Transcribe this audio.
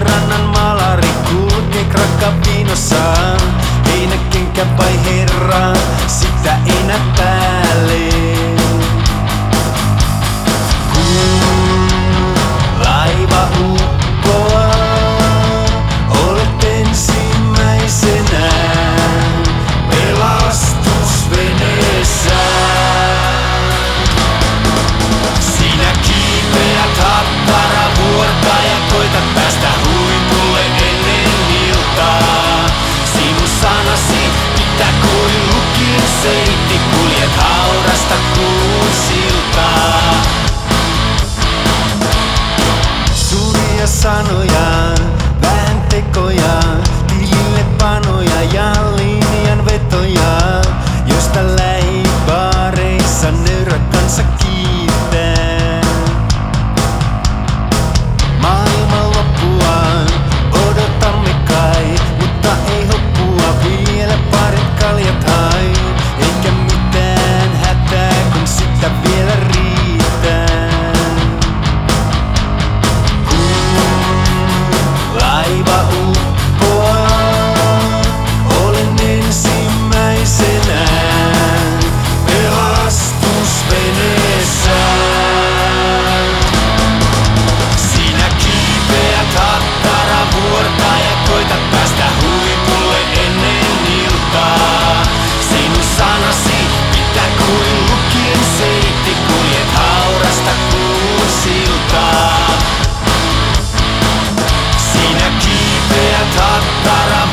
Rannan malari ja krakka ei Heinäkenkä vai herra, sitä ei näppää. para